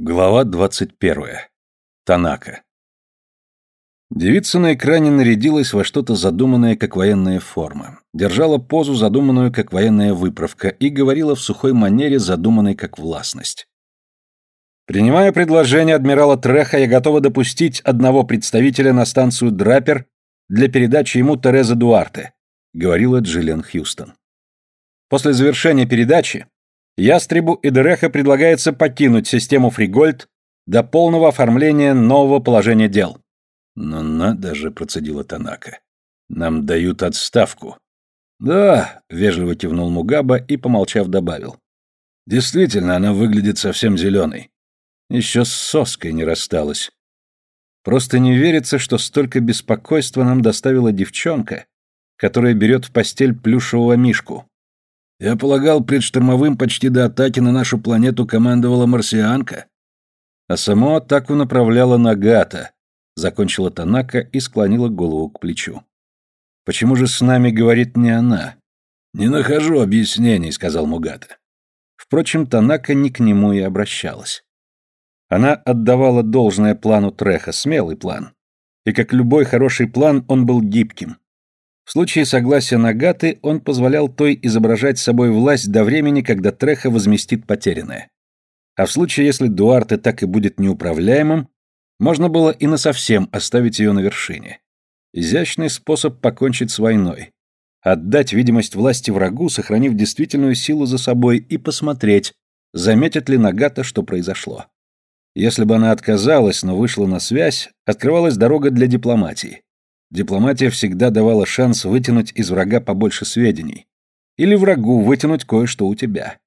Глава 21. Танака. Девица на экране нарядилась во что-то задуманное как военная форма, держала позу, задуманную как военная выправка, и говорила в сухой манере, задуманной как властность. «Принимая предложение адмирала Треха, я готова допустить одного представителя на станцию Драпер для передачи ему Терезы Дуарте», говорила Джиллиан Хьюстон. После завершения передачи Ястребу и Дереха предлагается покинуть систему Фригольд до полного оформления нового положения дел. Но надо же, процедила Танака. Нам дают отставку. Да, вежливо кивнул Мугаба и, помолчав, добавил. Действительно, она выглядит совсем зеленой. Еще с соской не рассталась. Просто не верится, что столько беспокойства нам доставила девчонка, которая берет в постель плюшевого мишку. Я полагал, предштормовым почти до атаки на нашу планету командовала марсианка. А саму атаку направляла Нагата, закончила Танака и склонила голову к плечу. Почему же с нами говорит не она? Не нахожу объяснений, сказал Мугата. Впрочем, Танака не к нему и обращалась. Она отдавала должное плану Треха, смелый план. И как любой хороший план, он был гибким. В случае согласия Нагаты он позволял той изображать собой власть до времени, когда Треха возместит потерянное. А в случае, если Дуарте так и будет неуправляемым, можно было и насовсем оставить ее на вершине. Изящный способ покончить с войной. Отдать видимость власти врагу, сохранив действительную силу за собой, и посмотреть, заметит ли Нагата, что произошло. Если бы она отказалась, но вышла на связь, открывалась дорога для дипломатии. Дипломатия всегда давала шанс вытянуть из врага побольше сведений. Или врагу вытянуть кое-что у тебя.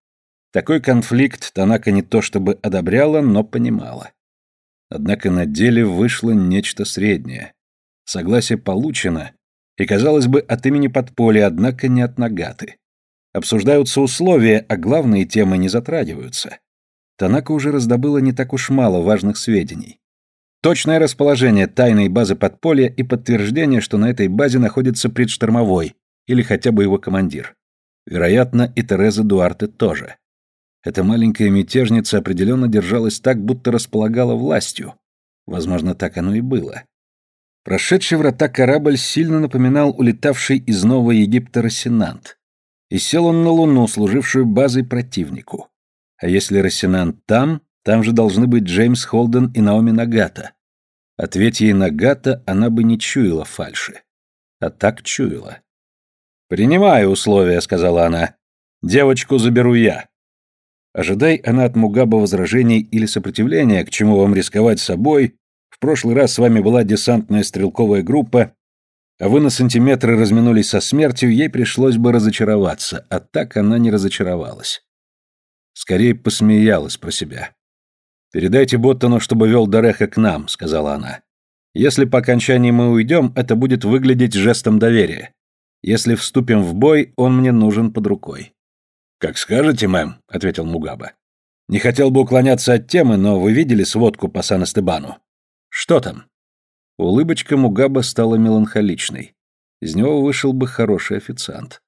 Такой конфликт Танака не то чтобы одобряла, но понимала. Однако на деле вышло нечто среднее. Согласие получено, и, казалось бы, от имени подполья, однако не от Нагаты. Обсуждаются условия, а главные темы не затрагиваются. Танака уже раздобыла не так уж мало важных сведений. Точное расположение тайной базы подполья и подтверждение, что на этой базе находится предштормовой или хотя бы его командир. Вероятно, и Тереза Дуарте тоже. Эта маленькая мятежница определенно держалась так, будто располагала властью. Возможно, так оно и было. Прошедший врата корабль сильно напоминал улетавший из Нового Египта Рассенант. И сел он на Луну, служившую базой противнику. А если Рассенант там, там же должны быть Джеймс Холден и Наоми Нагата. Ответь ей Нагата, она бы не чуяла фальши. А так чуяла. «Принимаю условия», — сказала она. «Девочку заберу я». Ожидай она от Мугаба возражений или сопротивления, к чему вам рисковать собой. В прошлый раз с вами была десантная стрелковая группа, а вы на сантиметры разминулись со смертью, ей пришлось бы разочароваться, а так она не разочаровалась. Скорее посмеялась про себя. «Передайте Боттону, чтобы вел Дореха к нам», — сказала она. «Если по окончании мы уйдем, это будет выглядеть жестом доверия. Если вступим в бой, он мне нужен под рукой». «Как скажете, мэм», — ответил Мугаба. «Не хотел бы уклоняться от темы, но вы видели сводку по Сан-Эстебану?» «Что там?» Улыбочка Мугаба стала меланхоличной. Из него вышел бы хороший официант.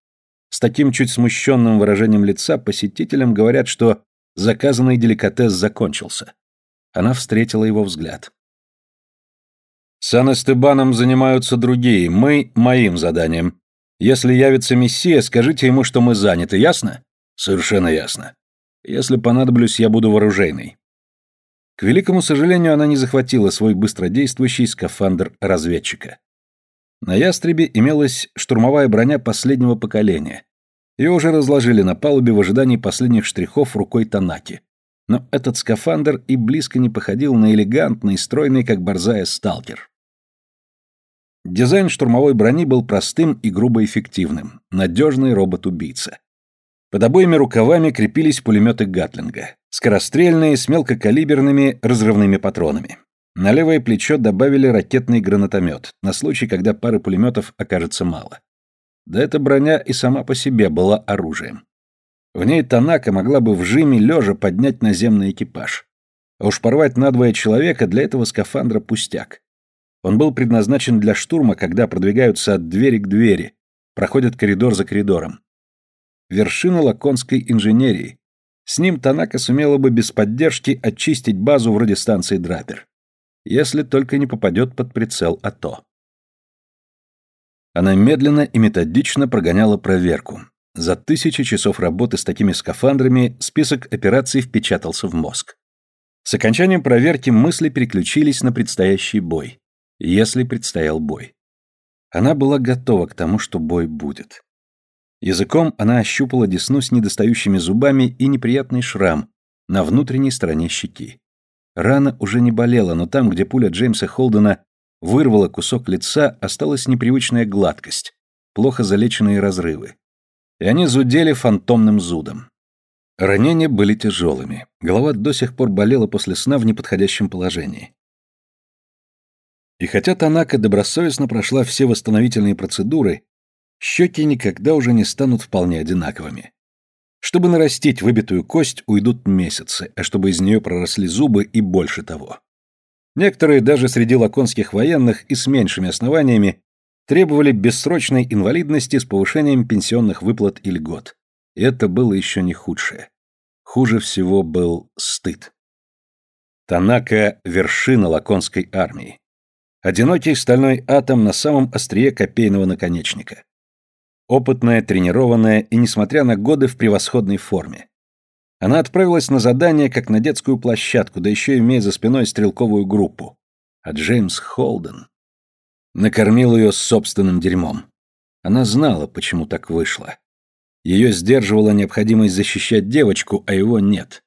С таким чуть смущенным выражением лица посетителям говорят, что Заказанный деликатес закончился. Она встретила его взгляд. Сан-Эстебаном занимаются другие, мы — моим заданием. Если явится мессия, скажите ему, что мы заняты, ясно? Совершенно ясно. Если понадоблюсь, я буду вооружейной. К великому сожалению, она не захватила свой быстродействующий скафандр разведчика. На ястребе имелась штурмовая броня последнего поколения, ее уже разложили на палубе в ожидании последних штрихов рукой Танаки. Но этот скафандр и близко не походил на элегантный, стройный, как борзая, сталкер. Дизайн штурмовой брони был простым и грубо эффективным. Надежный робот-убийца. Под обоими рукавами крепились пулеметы Гатлинга. Скорострельные, с мелкокалиберными разрывными патронами. На левое плечо добавили ракетный гранатомет, на случай, когда пары пулеметов окажется мало. Да эта броня и сама по себе была оружием. В ней Танака могла бы в жиме лежа поднять наземный экипаж. А уж порвать надвое человека для этого скафандра пустяк. Он был предназначен для штурма, когда продвигаются от двери к двери, проходят коридор за коридором. Вершина лаконской инженерии. С ним Танака сумела бы без поддержки очистить базу вроде станции Драпер. Если только не попадет под прицел АТО. Она медленно и методично прогоняла проверку. За тысячи часов работы с такими скафандрами список операций впечатался в мозг. С окончанием проверки мысли переключились на предстоящий бой. Если предстоял бой. Она была готова к тому, что бой будет. Языком она ощупала десну с недостающими зубами и неприятный шрам на внутренней стороне щеки. Рана уже не болела, но там, где пуля Джеймса Холдена вырвала кусок лица, осталась непривычная гладкость, плохо залеченные разрывы. И они зудели фантомным зудом. Ранения были тяжелыми. Голова до сих пор болела после сна в неподходящем положении. И хотя Танака добросовестно прошла все восстановительные процедуры, щеки никогда уже не станут вполне одинаковыми. Чтобы нарастить выбитую кость, уйдут месяцы, а чтобы из нее проросли зубы и больше того. Некоторые даже среди лаконских военных и с меньшими основаниями требовали бессрочной инвалидности с повышением пенсионных выплат и льгот. И это было еще не худшее. Хуже всего был стыд. Танака – вершина лаконской армии. Одинокий стальной атом на самом острие копейного наконечника. Опытная, тренированная и, несмотря на годы, в превосходной форме. Она отправилась на задание, как на детскую площадку, да еще имея за спиной стрелковую группу. А Джеймс Холден накормил ее собственным дерьмом. Она знала, почему так вышло. Ее сдерживала необходимость защищать девочку, а его нет.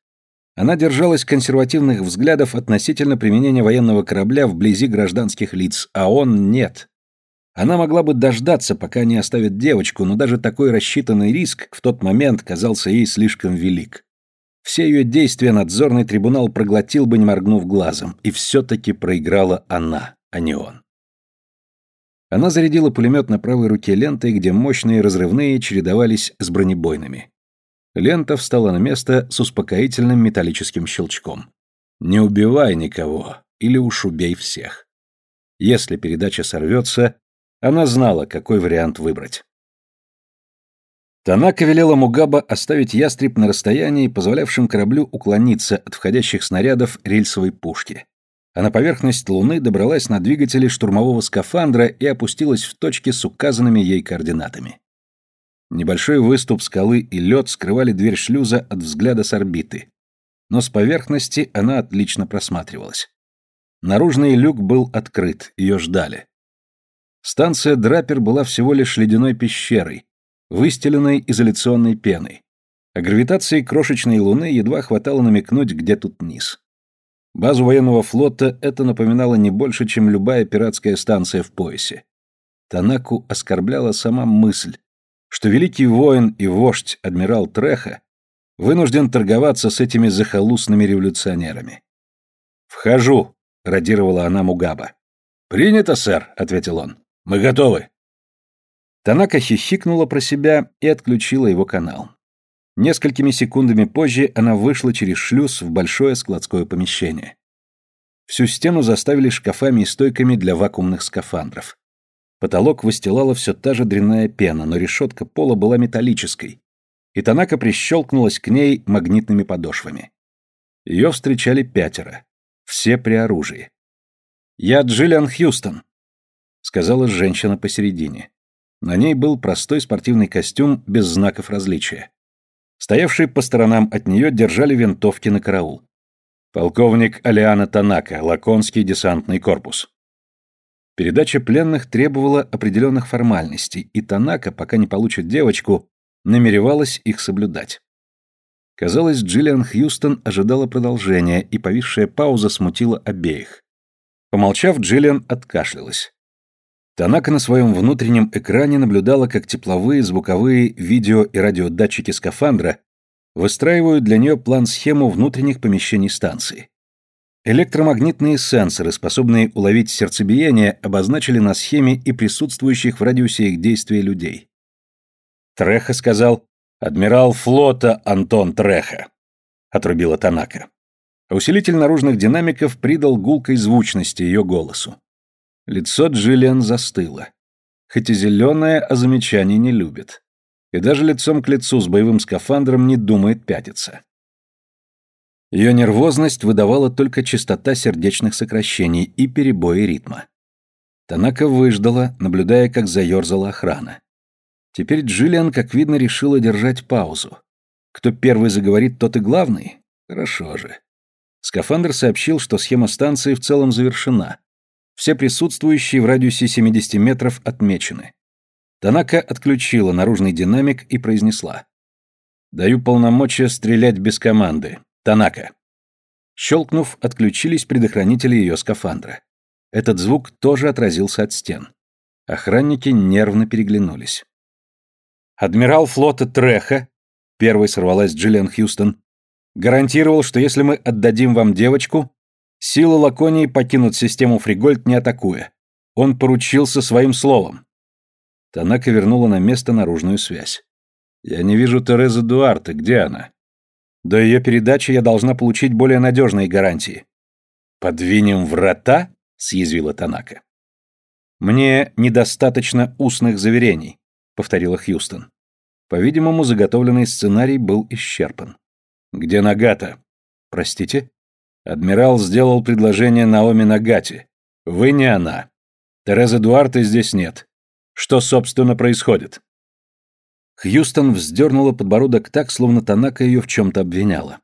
Она держалась консервативных взглядов относительно применения военного корабля вблизи гражданских лиц, а он нет. Она могла бы дождаться, пока не оставят девочку, но даже такой рассчитанный риск в тот момент казался ей слишком велик. Все ее действия надзорный трибунал проглотил бы, не моргнув глазом, и все-таки проиграла она, а не он. Она зарядила пулемет на правой руке лентой, где мощные разрывные чередовались с бронебойными. Лента встала на место с успокоительным металлическим щелчком. «Не убивай никого, или уж убей всех». Если передача сорвется, она знала, какой вариант выбрать. Танака велела Мугаба оставить ястреб на расстоянии, позволявшем кораблю уклониться от входящих снарядов рельсовой пушки. А на поверхность Луны добралась на двигатели штурмового скафандра и опустилась в точке с указанными ей координатами. Небольшой выступ скалы и лед скрывали дверь шлюза от взгляда с орбиты, но с поверхности она отлично просматривалась. Наружный люк был открыт, ее ждали. Станция Драпер была всего лишь ледяной пещерой, выстеленной изоляционной пеной. О гравитации крошечной Луны едва хватало намекнуть, где тут низ. Базу военного флота это напоминало не больше, чем любая пиратская станция в поясе. Танаку оскорбляла сама мысль, что великий воин и вождь адмирал Треха вынужден торговаться с этими захолустными революционерами. «Вхожу», — радировала она Мугаба. «Принято, сэр», — ответил он. Мы готовы. Танака хихикнула про себя и отключила его канал. Несколькими секундами позже она вышла через шлюз в большое складское помещение. Всю стену заставили шкафами и стойками для вакуумных скафандров. Потолок выстилала все та же дрянная пена, но решетка пола была металлической, и Танака прищелкнулась к ней магнитными подошвами. Ее встречали пятеро, все при оружии. «Я Джиллиан Хьюстон», сказала женщина посередине. На ней был простой спортивный костюм без знаков различия. Стоявшие по сторонам от нее держали винтовки на караул. Полковник Алиана Танака, Лаконский десантный корпус. Передача пленных требовала определенных формальностей, и Танака, пока не получит девочку, намеревалась их соблюдать. Казалось, Джиллиан Хьюстон ожидала продолжения, и повисшая пауза смутила обеих. Помолчав, Джиллиан откашлялась. Танака на своем внутреннем экране наблюдала, как тепловые, звуковые, видео и радиодатчики скафандра выстраивают для нее план-схему внутренних помещений станции. Электромагнитные сенсоры, способные уловить сердцебиение, обозначили на схеме и присутствующих в радиусе их действия людей. Треха сказал «Адмирал флота Антон Треха», — отрубила Танака. усилитель наружных динамиков придал гулкой звучности ее голосу. Лицо Джиллиан застыло. Хоть и зеленое, а замечаний не любит. И даже лицом к лицу с боевым скафандром не думает пятиться. Ее нервозность выдавала только частота сердечных сокращений и перебои ритма. Танака выждала, наблюдая, как заерзала охрана. Теперь Джиллиан, как видно, решила держать паузу. Кто первый заговорит, тот и главный? Хорошо же. Скафандр сообщил, что схема станции в целом завершена. Все присутствующие в радиусе 70 метров отмечены. Танака отключила наружный динамик и произнесла. «Даю полномочия стрелять без команды. Танака». Щелкнув, отключились предохранители ее скафандра. Этот звук тоже отразился от стен. Охранники нервно переглянулись. Адмирал флота Треха, первой сорвалась Джиллиан Хьюстон, гарантировал, что если мы отдадим вам девочку, силы Лаконии покинут систему Фригольд, не атакуя. Он поручился своим словом. Танака вернула на место наружную связь. «Я не вижу Терезы Дуарте. Где она?» «До ее передачи я должна получить более надежные гарантии». «Подвинем врата?» — съязвила Танака. «Мне недостаточно устных заверений», — повторила Хьюстон. По-видимому, заготовленный сценарий был исчерпан. «Где Нагата?» «Простите?» «Адмирал сделал предложение Наоми Нагате. Вы не она. Терезы Дуарте здесь нет. Что, собственно, происходит?» Хьюстон вздернула подбородок так, словно Танака ее в чем-то обвиняла.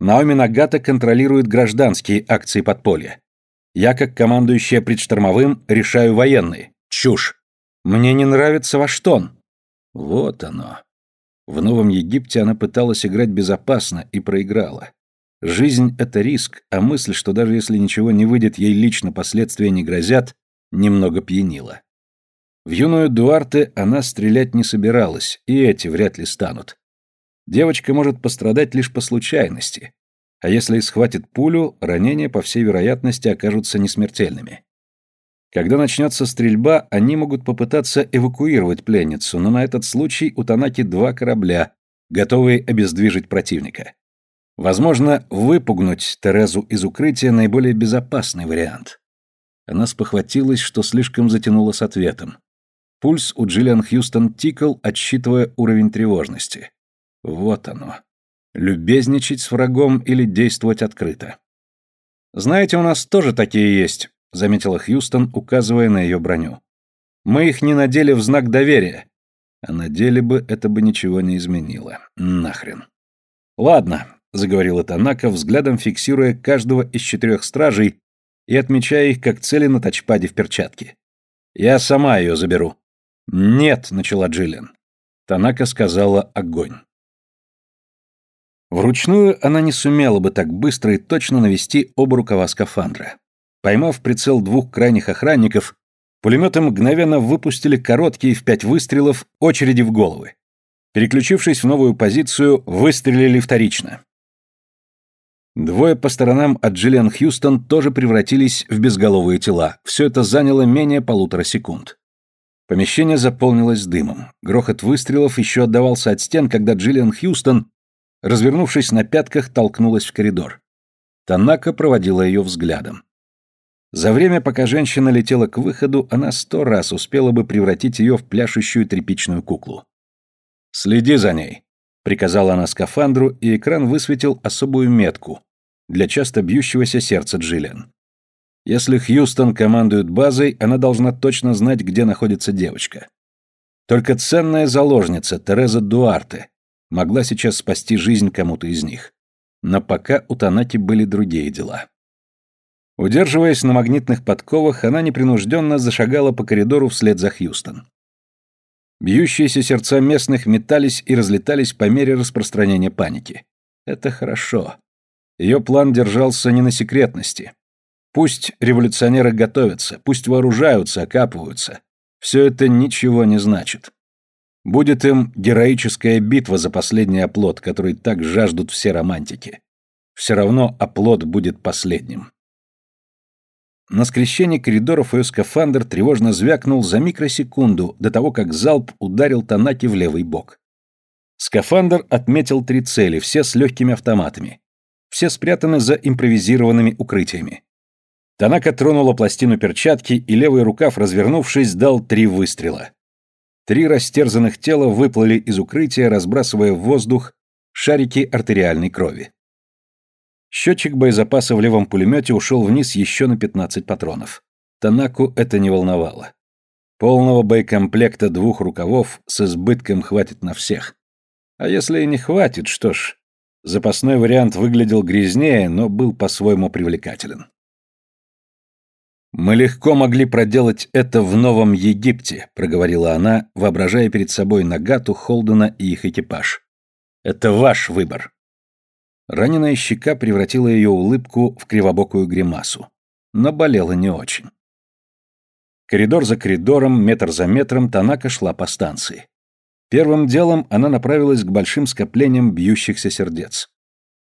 Наоми Нагата контролирует гражданские акции подполья. Я, как командующая предштормовым, решаю военные. Чушь. Мне не нравится ваш тон. Вот оно. В Новом Египте она пыталась играть безопасно и проиграла. Жизнь — это риск, а мысль, что даже если ничего не выйдет, ей лично последствия не грозят, немного пьянила. В юную Дуарте она стрелять не собиралась, и эти вряд ли станут. Девочка может пострадать лишь по случайности, а если и схватит пулю, ранения, по всей вероятности, окажутся несмертельными. Когда начнется стрельба, они могут попытаться эвакуировать пленницу, но на этот случай у Танаки два корабля, готовые обездвижить противника. Возможно, выпугнуть Терезу из укрытия наиболее безопасный вариант. Она спохватилась, что слишком затянула с ответом. Пульс у Джиллиан Хьюстон тикал, отсчитывая уровень тревожности. Вот оно. Любезничать с врагом или действовать открыто? «Знаете, у нас тоже такие есть», — заметила Хьюстон, указывая на ее броню. «Мы их не надели в знак доверия». А надели бы, это бы ничего не изменило. Нахрен. «Ладно», — заговорила Танака, взглядом фиксируя каждого из четырех стражей и отмечая их как цели на тачпаде в перчатке. «Я сама ее заберу». «Нет», — начала Джиллиан. Танака сказала «огонь». Вручную она не сумела бы так быстро и точно навести оба рукава скафандра. Поймав прицел двух крайних охранников, пулеметы мгновенно выпустили короткие в пять выстрелов очереди в головы. Переключившись в новую позицию, выстрелили вторично. Двое по сторонам от Джиллиан Хьюстон тоже превратились в безголовые тела. Все это заняло менее полутора секунд. Помещение заполнилось дымом. Грохот выстрелов еще отдавался от стен, когда Джиллиан Хьюстон развернувшись на пятках, толкнулась в коридор. Танака проводила ее взглядом. За время, пока женщина летела к выходу, она сто раз успела бы превратить ее в пляшущую тряпичную куклу. «Следи за ней», — приказала она скафандру, и экран высветил особую метку для часто бьющегося сердца Джиллиан. Если Хьюстон командует базой, она должна точно знать, где находится девочка. Только ценная заложница Тереза Дуарте могла сейчас спасти жизнь кому-то из них. Но пока у Танаки были другие дела. Удерживаясь на магнитных подковах, она непринужденно зашагала по коридору вслед за Хьюстон. Бьющиеся сердца местных метались и разлетались по мере распространения паники. Это хорошо. Ее план держался не на секретности. Пусть революционеры готовятся, пусть вооружаются, окапываются. Все это ничего не значит. Будет им героическая битва за последний оплот, который так жаждут все романтики. Все равно оплот будет последним. На скрещении коридоров ее скафандр тревожно звякнул за микросекунду до того, как залп ударил Танаки в левый бок. Скафандр отметил три цели, все с легкими автоматами. Все спрятаны за импровизированными укрытиями. Танака тронула пластину перчатки, и левый рукав, развернувшись, дал три выстрела. Три растерзанных тела выплыли из укрытия, разбрасывая в воздух шарики артериальной крови. Счетчик боезапаса в левом пулемете ушел вниз еще на 15 патронов. Танаку это не волновало. Полного боекомплекта двух рукавов с избытком хватит на всех. А если и не хватит, что ж, запасной вариант выглядел грязнее, но был по-своему привлекателен. «Мы легко могли проделать это в Новом Египте», — проговорила она, воображая перед собой Нагату, Холдена и их экипаж. «Это ваш выбор». Раненая щека превратила ее улыбку в кривобокую гримасу. Но болела не очень. Коридор за коридором, метр за метром Танака шла по станции. Первым делом она направилась к большим скоплениям бьющихся сердец.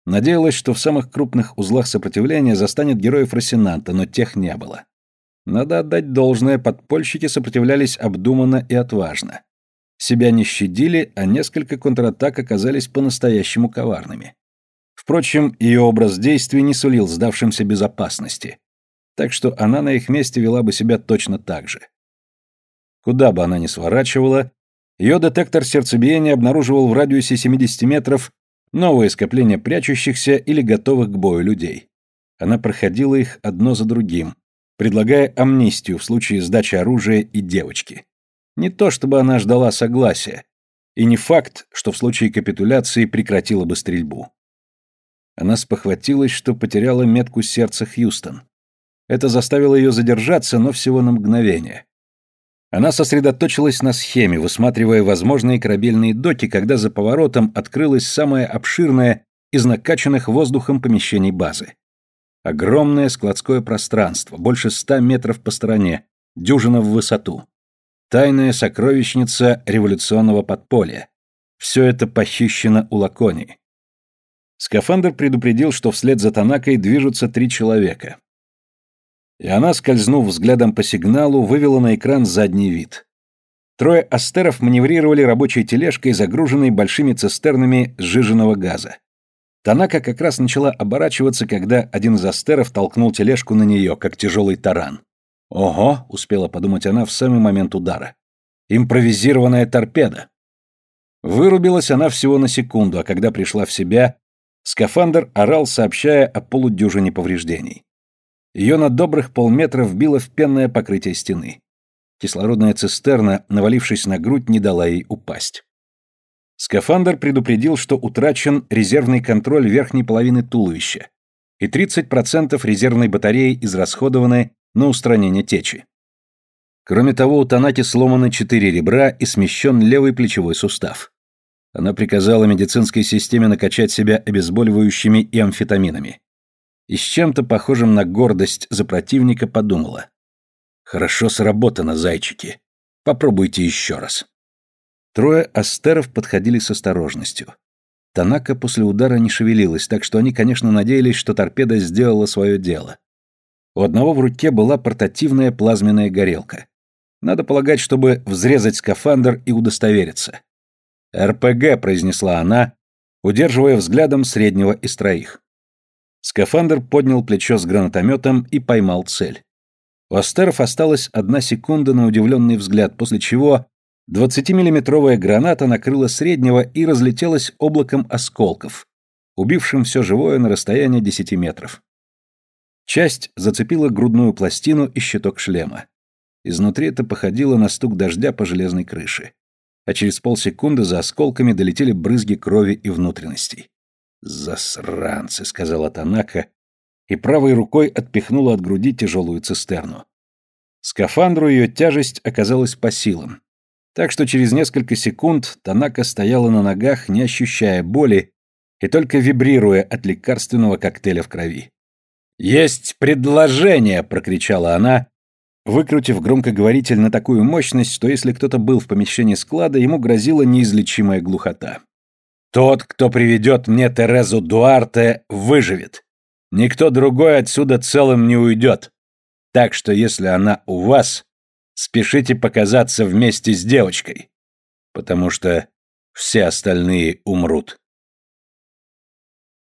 Надеялась, что в самых крупных узлах сопротивления застанет героев Росинанта, но тех не было. Надо отдать должное, подпольщики сопротивлялись обдуманно и отважно. Себя не щадили, а несколько контратак оказались по-настоящему коварными. Впрочем, ее образ действий не сулил сдавшимся безопасности. Так что она на их месте вела бы себя точно так же. Куда бы она ни сворачивала, ее детектор сердцебиения обнаруживал в радиусе 70 метров новые скопления прячущихся или готовых к бою людей. Она проходила их одно за другим, предлагая амнистию в случае сдачи оружия и девочки. Не то чтобы она ждала согласия, и не факт, что в случае капитуляции прекратила бы стрельбу. Она спохватилась, что потеряла метку сердца Хьюстон. Это заставило ее задержаться, но всего на мгновение. Она сосредоточилась на схеме, высматривая возможные корабельные доки, когда за поворотом открылось самое обширное из накачанных воздухом помещений базы. Огромное складское пространство, больше ста метров по стороне, дюжина в высоту. Тайная сокровищница революционного подполья. Все это похищено у Лаконии. Скафандр предупредил, что вслед за Танакой движутся три человека. И она, скользнув взглядом по сигналу, вывела на экран задний вид. Трое астеров маневрировали рабочей тележкой, загруженной большими цистернами сжиженного газа. Танака как раз начала оборачиваться, когда один из астеров толкнул тележку на нее, как тяжелый таран. «Ого!» — успела подумать она в самый момент удара. «Импровизированная торпеда!» Вырубилась она всего на секунду, а когда пришла в себя, Скафандр орал, сообщая о полудюжине повреждений. Ее на добрых полметра вбило в пенное покрытие стены. Кислородная цистерна, навалившись на грудь, не дала ей упасть. Скафандр предупредил, что утрачен резервный контроль верхней половины туловища, и 30% резервной батареи израсходованы на устранение течи. Кроме того, у Танаки сломаны четыре ребра и смещен левый плечевой сустав. Она приказала медицинской системе накачать себя обезболивающими и амфетаминами. И с чем-то похожим на гордость за противника подумала. «Хорошо сработано, зайчики. Попробуйте еще раз». Трое астеров подходили с осторожностью. Танака после удара не шевелилась, так что они, конечно, надеялись, что торпеда сделала свое дело. У одного в руке была портативная плазменная горелка. Надо полагать, чтобы взрезать скафандр и удостовериться. «РПГ», — произнесла она, удерживая взглядом среднего из троих. Скафандр поднял плечо с гранатометом и поймал цель. У Астеров осталась одна секунда на удивленный взгляд, после чего 20-миллиметровая граната накрыла среднего и разлетелась облаком осколков, убившим все живое на расстоянии 10 метров. Часть зацепила грудную пластину и щиток шлема. Изнутри это походило на стук дождя по железной крыше а через полсекунды за осколками долетели брызги крови и внутренностей. «Засранцы», — сказала Танака, и правой рукой отпихнула от груди тяжелую цистерну. Скафандру ее тяжесть оказалась по силам. Так что через несколько секунд Танака стояла на ногах, не ощущая боли и только вибрируя от лекарственного коктейля в крови. «Есть предложение!» — прокричала она, выкрутив громкоговоритель на такую мощность, что если кто-то был в помещении склада, ему грозила неизлечимая глухота. «Тот, кто приведет мне Терезу Дуарте, выживет. Никто другой отсюда целым не уйдет. Так что если она у вас, спешите показаться вместе с девочкой, потому что все остальные умрут».